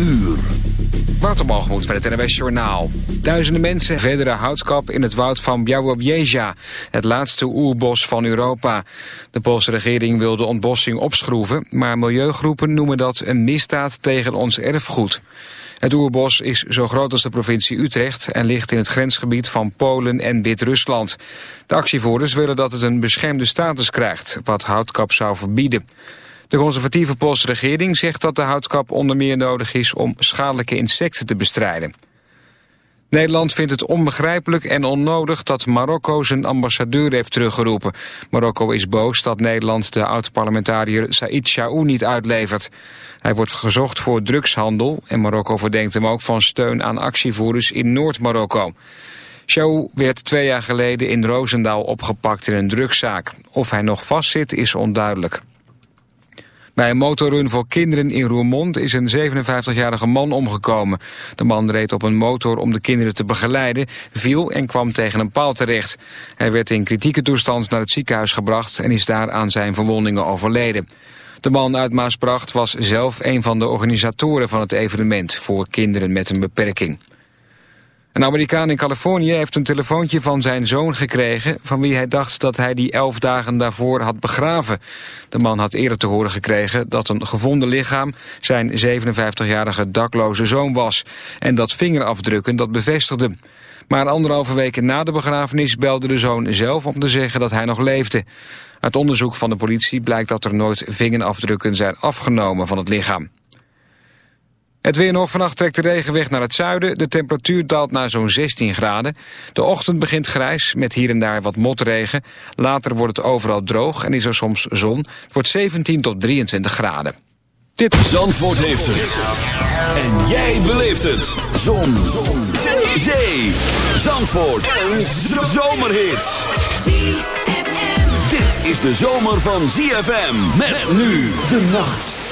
Uur. Waterbalgemoed met het NWS Journaal. Duizenden mensen verdere houtkap in het woud van Białowieża, het laatste oerbos van Europa. De Poolse regering wil de ontbossing opschroeven, maar milieugroepen noemen dat een misdaad tegen ons erfgoed. Het oerbos is zo groot als de provincie Utrecht en ligt in het grensgebied van Polen en Wit-Rusland. De actievoerders willen dat het een beschermde status krijgt, wat houtkap zou verbieden. De conservatieve Poolse regering zegt dat de houtkap onder meer nodig is om schadelijke insecten te bestrijden. Nederland vindt het onbegrijpelijk en onnodig dat Marokko zijn ambassadeur heeft teruggeroepen. Marokko is boos dat Nederland de oud-parlementariër Said Chaou niet uitlevert. Hij wordt gezocht voor drugshandel en Marokko verdenkt hem ook van steun aan actievoerders in Noord-Marokko. Chaou werd twee jaar geleden in Roosendaal opgepakt in een drugszaak. Of hij nog vastzit is onduidelijk. Bij een motorrun voor kinderen in Roermond is een 57-jarige man omgekomen. De man reed op een motor om de kinderen te begeleiden, viel en kwam tegen een paal terecht. Hij werd in kritieke toestand naar het ziekenhuis gebracht en is daar aan zijn verwondingen overleden. De man uit Maasbracht was zelf een van de organisatoren van het evenement voor kinderen met een beperking. Een Amerikaan in Californië heeft een telefoontje van zijn zoon gekregen... van wie hij dacht dat hij die elf dagen daarvoor had begraven. De man had eerder te horen gekregen dat een gevonden lichaam... zijn 57-jarige dakloze zoon was. En dat vingerafdrukken dat bevestigde. Maar anderhalve weken na de begrafenis belde de zoon zelf om te zeggen dat hij nog leefde. Uit onderzoek van de politie blijkt dat er nooit vingerafdrukken zijn afgenomen van het lichaam. Het weer nog. Vannacht trekt de regen weg naar het zuiden. De temperatuur daalt naar zo'n 16 graden. De ochtend begint grijs met hier en daar wat motregen. Later wordt het overal droog en is er soms zon. Het wordt 17 tot 23 graden. Dit Zandvoort heeft het. En jij beleeft het. Zon. zon. Zee. Zee. Zandvoort. Een zomerhit. Dit is de zomer van ZFM. Met nu de nacht.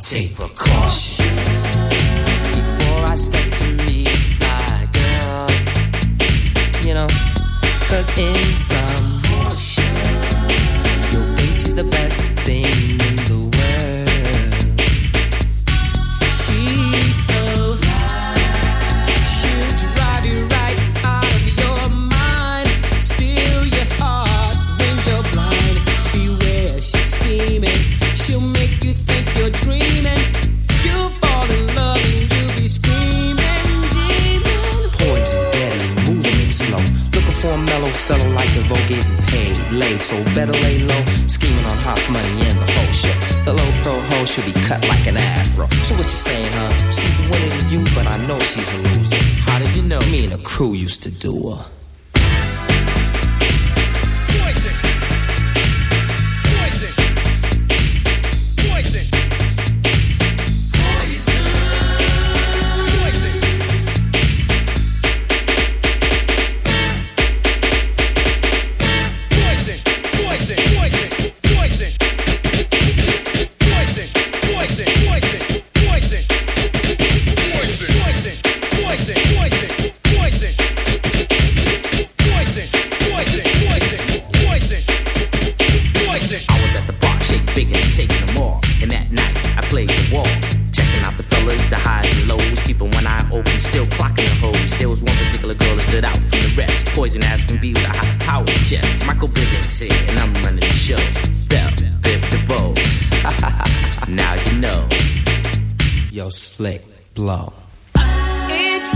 take precaution before I step to meet my girl. You know, cause in some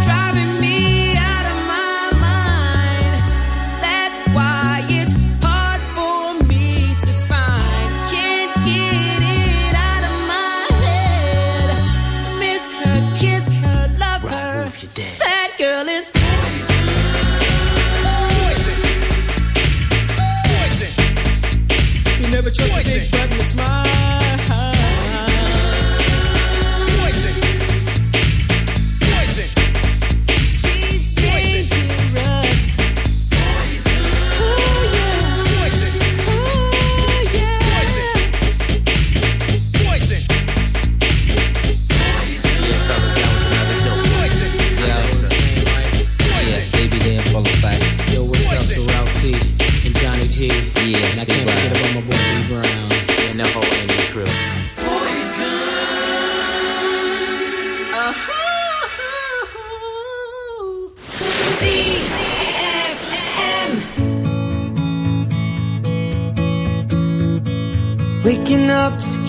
driving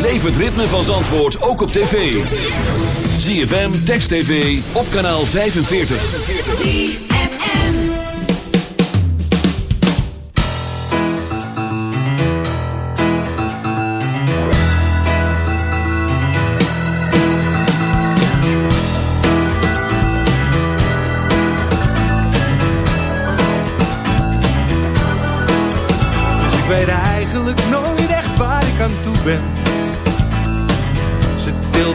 Beleef het ritme van Zandvoort ook op tv. ZFM, Text TV, op kanaal 45. ZFM. Dus ik weet eigenlijk nooit echt waar ik aan toe ben.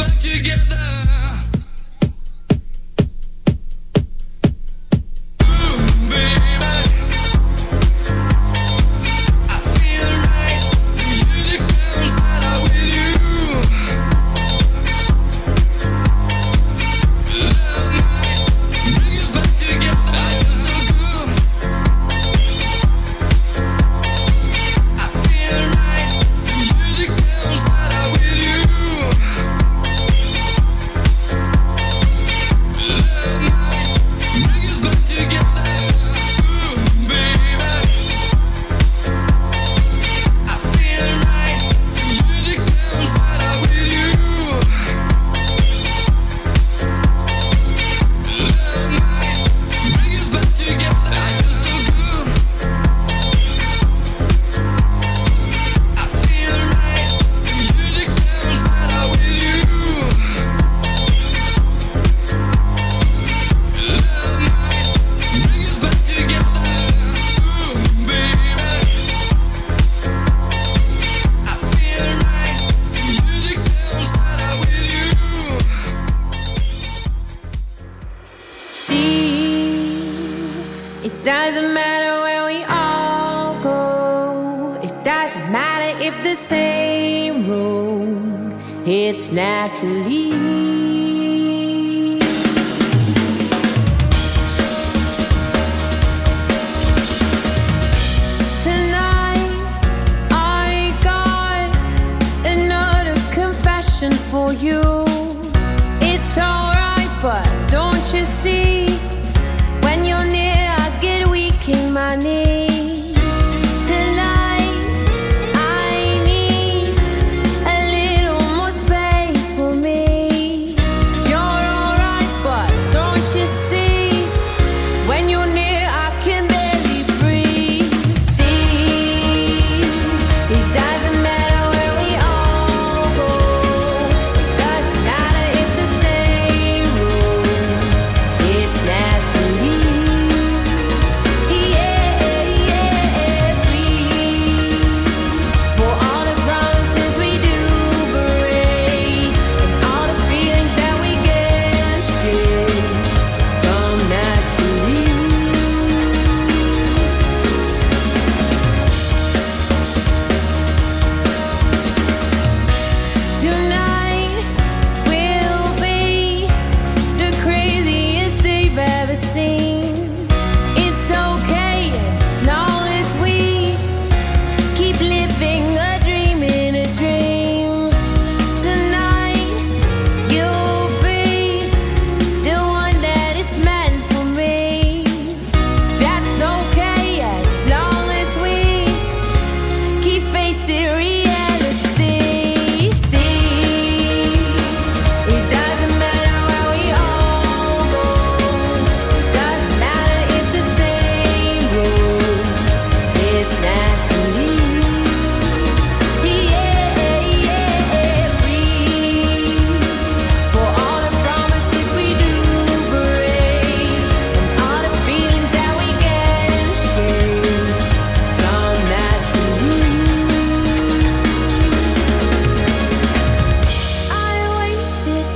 back together.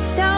So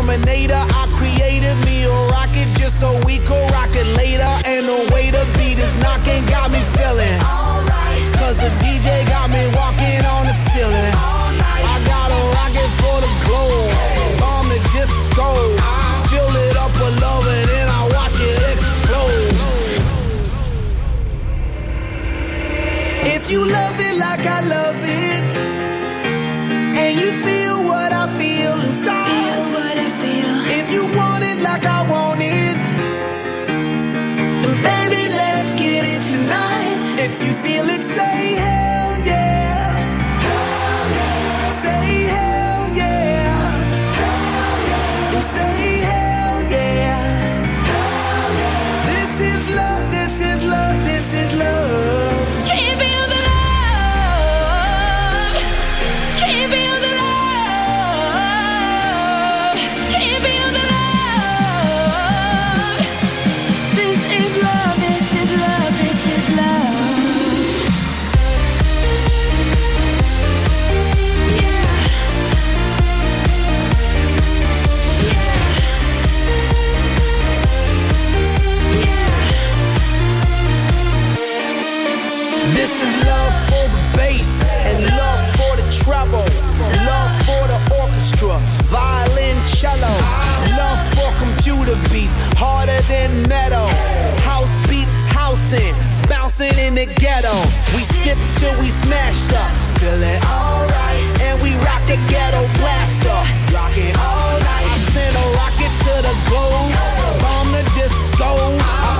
Terminator. I created me a rocket just so we could rock it later. And the way the beat is knocking got me feeling. Cause the DJ got me ghetto. We sip till we smashed up, feel it alright, and we rock the ghetto blaster. Rock it all night. I send a rocket to the globe, bomb the disco.